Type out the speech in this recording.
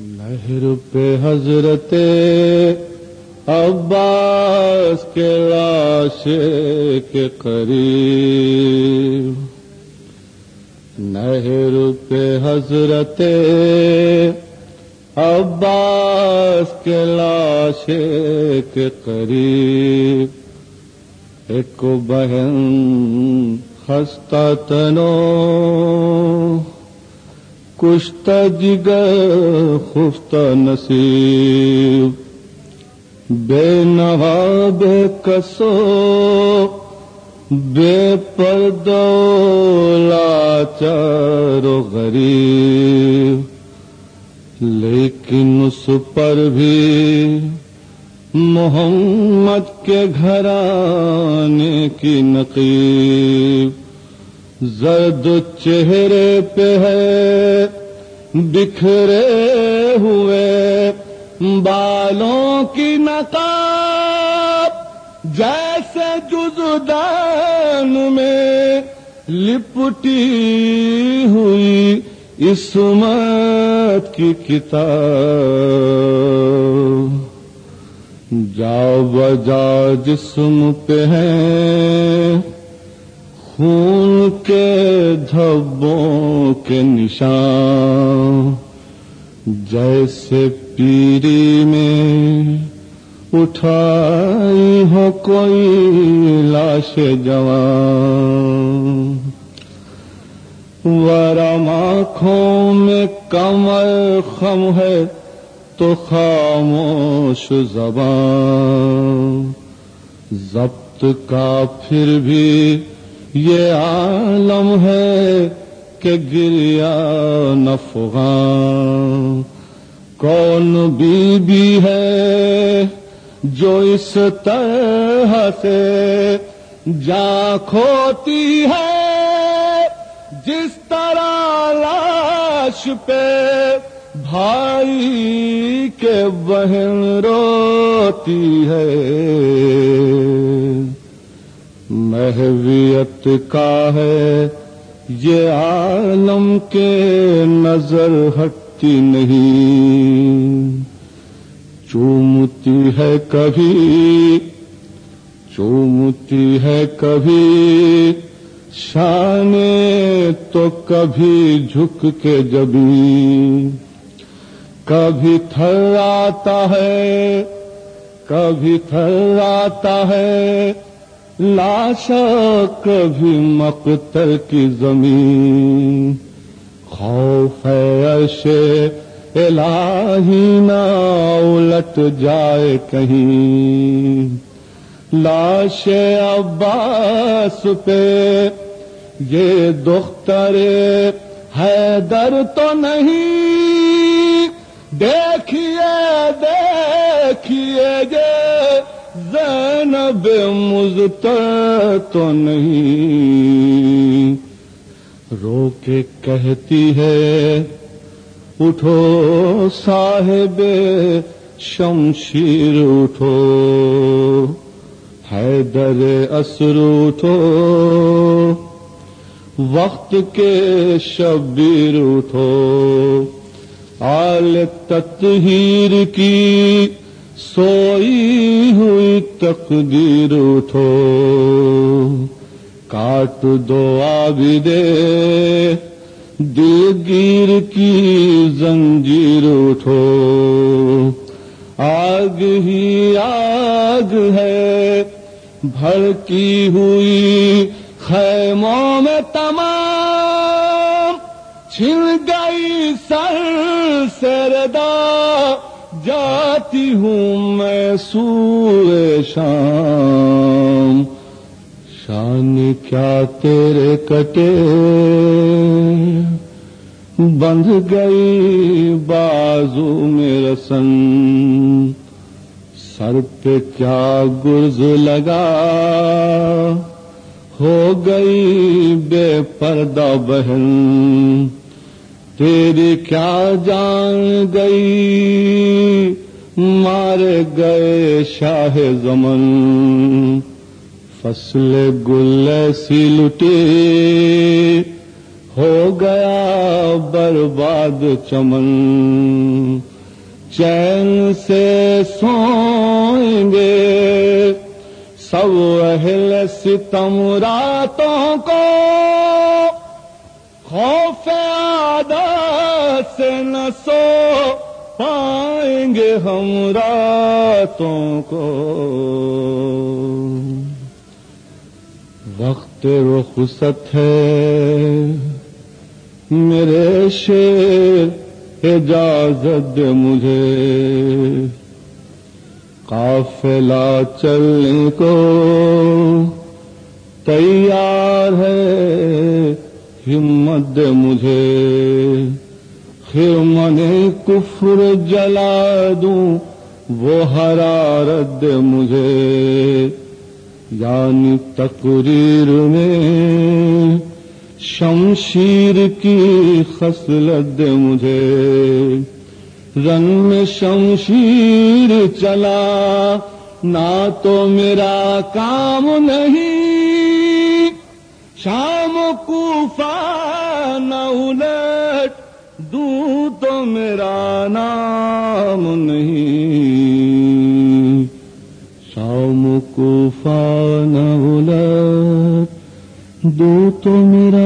نہر پہ حضرت عباس کے لاش کے قریب۔ نہر پہ حضرت عباس کے لاش کے قریب۔ ایک بہن خستہ تنو کشت جگر خفت نصیب، بے نوا بے کسو، بے پردو لاچار و غریب۔ لیکن اس پر بھی محمد کے گھرانے کی نقیب۔ زرد چہرے پہ ہے، بکھرے ہوئے بالوں کی نقاب، جیسے جزدان میں لپٹی ہوئی اسمت کی کتاب۔ جاؤ بجا جسم پہ ہے خون کے دھبوں کے نشان، جیسے پیری میں اٹھائی ہو کوئی لاش جوان۔ ورم آنکھوں میں کمر خم ہے تو خاموش زبان۔ ضبط کا پھر بھی یہ عالم ہے کہ گریا نفغان۔ کون بی بی ہے جو اس طرح سے جا کھوتی ہے؟ جس طرح لاش پہ بھائی کے بہن روتی ہے۔ محویت کا ہے، یہ عالم کے نظر ہٹتی نہیں۔ چومتی ہے کبھی، چومتی ہے کبھی شان تو کبھی جھک کے جبی کبھی تھر آتا ہے، کبھی تھر آتا ہے لاشا کبھی مقتل کی زمین۔ خوف عرش الہی نہ الٹ جائے کہیں۔ لاش عباس پہ یہ دختر حیدر تو نہیں۔ دیکھیے دیکھیے یہ زینب مزت تو نہیں۔ رو کے کہتی ہے، اٹھو صاحب شمشیر اٹھو۔ حیدر اسر اٹھو۔ وقت کے شبیر اٹھو۔ آل تطہیر کی سوئی ہوئی تقدیر اٹھو۔ کاٹ دو آب دے۔ دل گیر کی زنجیر اٹھو۔ آگ ہی آگ ہے۔ بھڑکی ہوئی خیموں میں تمام چھن گئی سر سردا جاتی ہوں میں سور شام۔ شان کیا تیرے کٹے؟ بند گئی بازو میں رسن سر پہ کیا گرز لگا؟ ہو گئی بے پردہ بہن۔ تیری کیا جان گئی؟ مارے گئے شاہ زمن۔ فصل گل سی لٹے ہو گیا برباد چمن۔ چین سے سوئیں گے۔ سب اہل ستم راتوں کو۔ خوف سے نہ سو پائیں گے ہم راتوں کو۔ وقت رخصت ہے۔ میرے شیر، اجازت دے مجھے۔ قافلہ چلنے کو تیار ہے، ہمت دے مجھے۔ خرمن کفر جلا دوں، وہ حرارت مجھے۔ یعنی تقریر میں شمشیر کی خصلت دے مجھے۔ رن میں شمشیر چلا، نہ تو میرا کام نہیں۔ شام کوفہ نہ تو میرا نام نہیں۔ شام کو نہ بولا دو تو میرا